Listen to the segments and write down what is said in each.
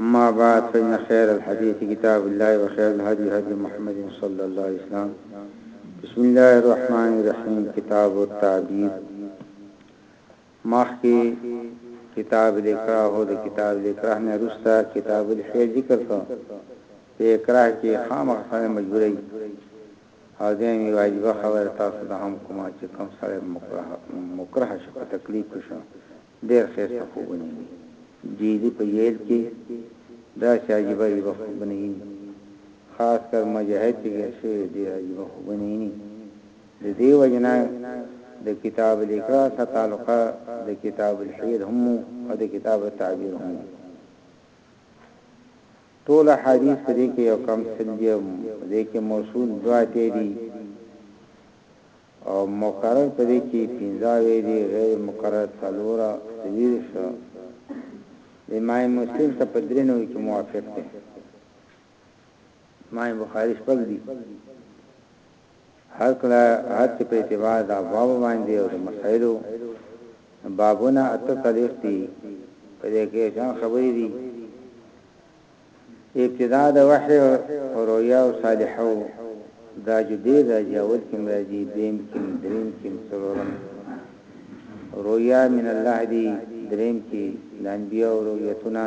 اما بعد فإن خير الحديث کتاب الله وخير الهدي هدي محمد صلى الله عليه وسلم بسم الله الرحمن الرحيم کتاب التعبير مخکې کتاب الاکراه او د کتاب الاکراه نه رستا کتاب الحیل ذکر کړ په اکراه کې خامخ سره مجبورې او دې می واجب خبر تاسو ته هم کومه چې کوم سره مکراه مکراه شو تکلیف شو ډیر خیسته خوبونه وی جیدی په ییل کی داسی عجیبه عجیبه خوبونه اینی خاص کر مجاهد چی ګیر شوی ډیر عجیبه خوبونه اینی ددی وجه نه د کتاب الاقراء سره تعلقه د کتاب الحیل هم او د کتاب التعبیر هم ټول حدیث په دې کې یو کم سل دی په دې کې موصول دوا ته دی او مقرر په دې کې پنځاوې دي غیر مقرر څلور او څلویرشت دی ماین مسلم ته په درې نوي کې موافق دی ماین بخاری شپږ دي هر کله هر چې په اعتبار دا باب باندې او د مسائلو بابونه اته تاریخ دي په دې کې ځان خبرې دي ابتداء د وحی او رویا او صالحه و دا جو دیر راځي اول کم راځي دویم کم دریم کم سلورم رویا من الله دی دریم کی د انبیاء او رویتونه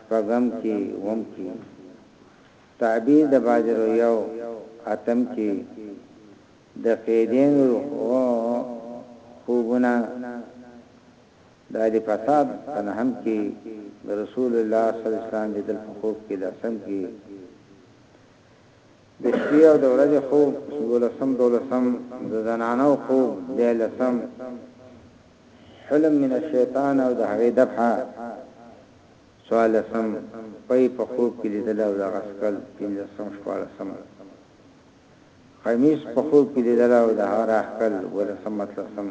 شپږم کی وم کی تعبیر د باز رویاو اتم کی د فیدین او خوبنا دا د فساد په نهم کې د رسول الله صلی الله علیه وسلم لیدل په خوب کې لسم کې د شپې او د ورځې خوب څلورسم دولسم د زنانو خوب بیا لسم حلم من الشیطان او د هغې دفعه سوال سم پي په خوب کې لیدل او د غسکل پنځم شوال سم خمیس په خوب کې لیدل او د هغه راخل ولسم مطلب سم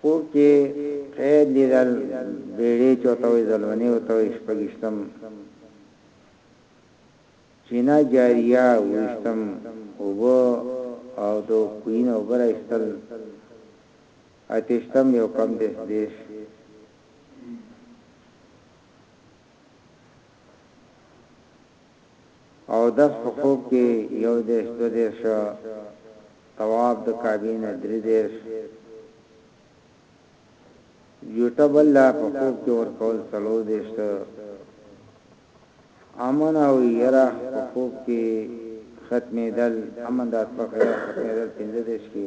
خوب چي قید لیدل بیړی چوته وای زلونی ورته وای شپږیشتم چینه جاریه اوویشتم اوبه او دو کوینه اوبه را ایستل اتیشتم یو کم دیش دیش اودس په خوب کې یو دېرش دوه دېرش طواف د کعبې نه درې دېرش جوټه بله په خوب کې ورکول څلور دېرش امن او یرا په خوب کې ختمېدل امن د اتفاق یرا ختمېدل پنځه دېرش کې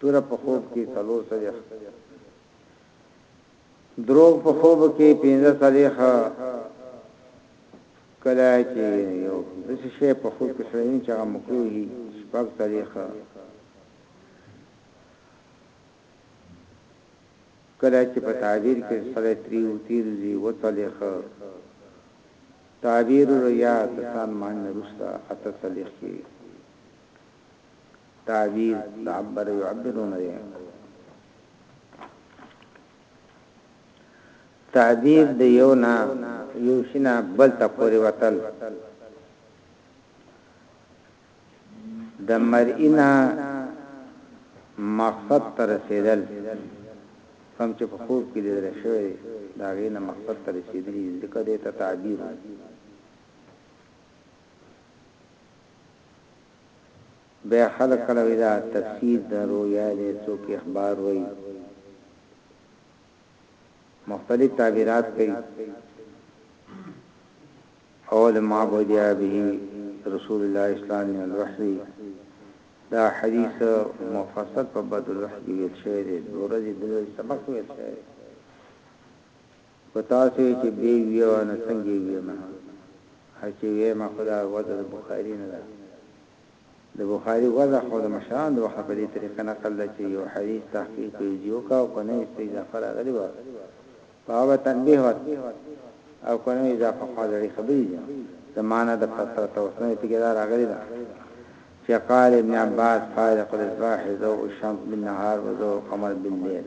توره په خوب کې څلور څلوېښت دروغ په خوب کې پنځه څلوېښت کله چې یو د څه شی په خوب کې سړی ویني چې هغه مکروه وي شپږ څلوېښت کله چې په تعبیر کې سړی تریو تیروزي و څلوېښت تعبیر رؤیا تسان مان نرستا اته څلوېښت تعبیر د عبر يعبرون دی تعبیر د یو نه یو شنه بل ته پورې وتل د مرئینا مقصد تر رسیدل کوم چې په خوب کې لیدل شوی دا غینه مقصد تر رسیدلی ځکه د تعبیر بیا خلک کله وایي دا تفسیر د رویا دی څوک اخبار وایي مختلف تعبیرات کوي اول ما بودیا به رسول الله اسلام من الوحی دا حدیث مفصل په بدل الوحی ویل شوی دی دورځي د سبق ویل شوی خو تاسو یې چې بې ویې وه نو څنګه یې ویمه هر چې ویمه خو دا وضع د بخاري نه ده د بخاري وضع خو د مشرانو د وخته په دې طریقه نقل ده چې یو حدیث تحقیق په یو ځي وکړه او که نوې څه اضافه راغلې وه په هغه به تنبیه ورته او که نوې اضافه خو زړې خبرې دي زما نه د پتر ته اوس نوې پکې دا راغلې ده چې قال ابن عباس فارق الاصباح ضوء الشمس بالنهار وضوء القمر بالليل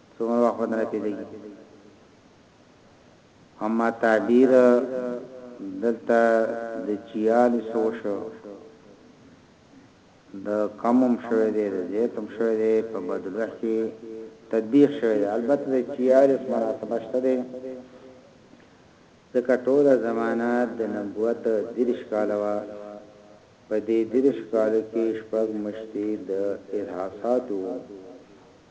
څومره وخت بدل کېدګي اما تعبیر دلته د چیال سو شو د کمم شوه دی د زیتم شوه دی په بدلوه کې تطبیق شوه دی البته د چیال اس مناسبه شته دی ځکه ټوله زمانہ د نبوت درش کاله وا په دې درش کال کې شپږ مشتي د الحاسات وو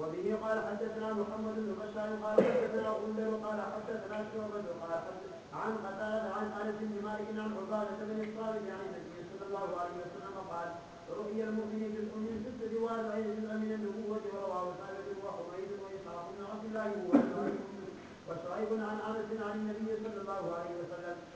وبه قال حدثنا محمد بن بشار قال حدثنا أمير قال حدثنا شعبة قال عن قتادة عن أنس بن مالك عن عبادة بن الصالح عن النبي صلى الله عليه وسلم قال رؤي المؤمن بالأمين ست جوار عين من النبوة ورواه ثابت وحميد وإسحاق بن عبد الله وشعيب عن انس عن النبي صلى الله عليه وسلم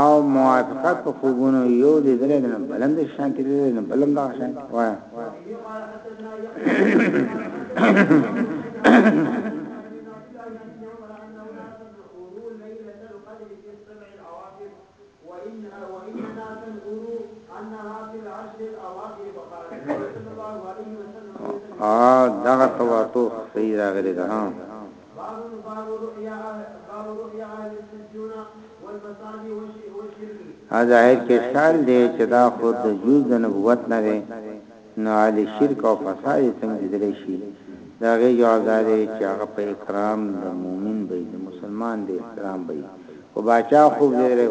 او موافقت په خوبونو یو دی درې نه بلند شانتی دی نه بلند شانتی وای ا دغه تواتو صحیح راغلی ده باب باب رؤيا باب رؤيا اهل السجون والمصابيح والشرك ا ظاهر کې اشکال دی چې دا خود د جوز د نبوت نه دی نو علی شرک او فساد څنګه لیدل شي دا غي جواب دا دی چې هغه په اکرام د مؤمن به د مسلمان د احترام به او باچا خو ویلو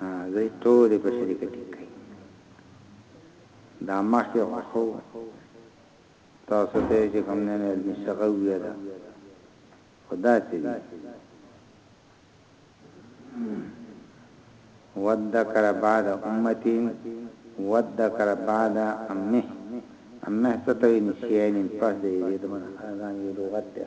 ها زي توري په شريکه ټيک کړي دا مخکې خو تاسو ته چې کوم نه نه علمي څنګه ویا دا خدا سي وذكر بعد امتي وذكر بعد امه امه ستوي نسيان پس دې دې دمن اذان یو لغت ده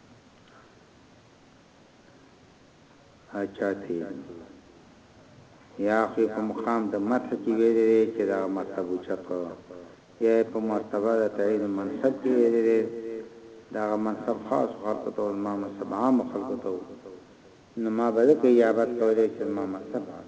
اچاتی یا خو یې په مقام د مدح کې ویلی دی چې دغه مطلب اوچت و یا یې په مرتبه د تعین منصب کې ویلی دی دغه منصب خاصو خلکو ته او زما منصب عامو خلکو ته و نو ما به ځکه اجابت کولی چې زما منصب عام